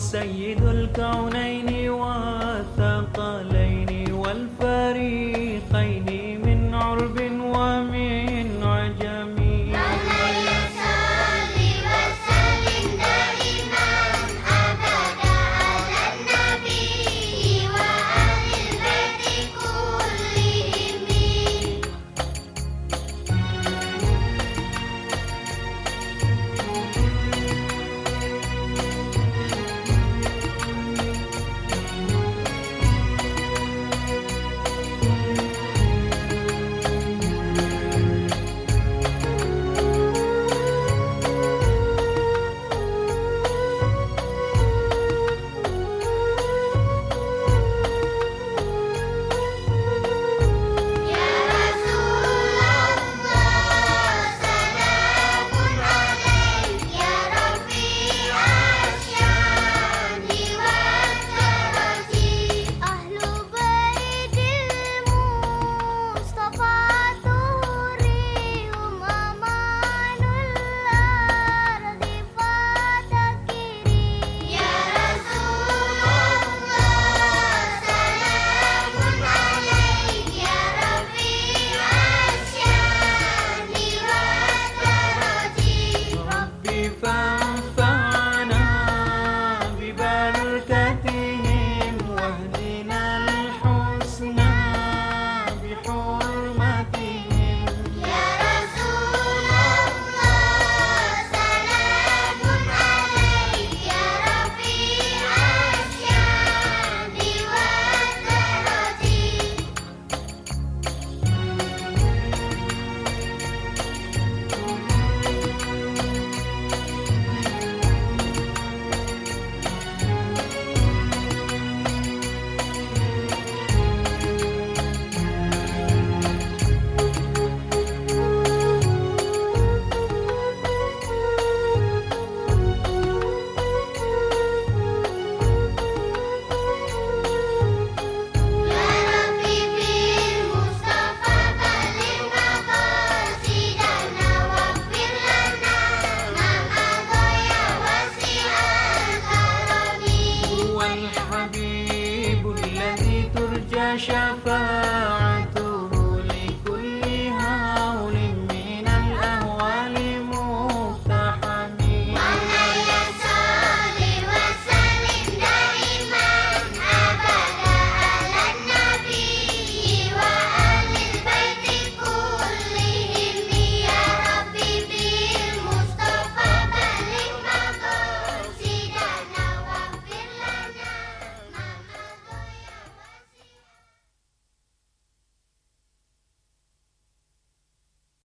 سيد الكونين Russia.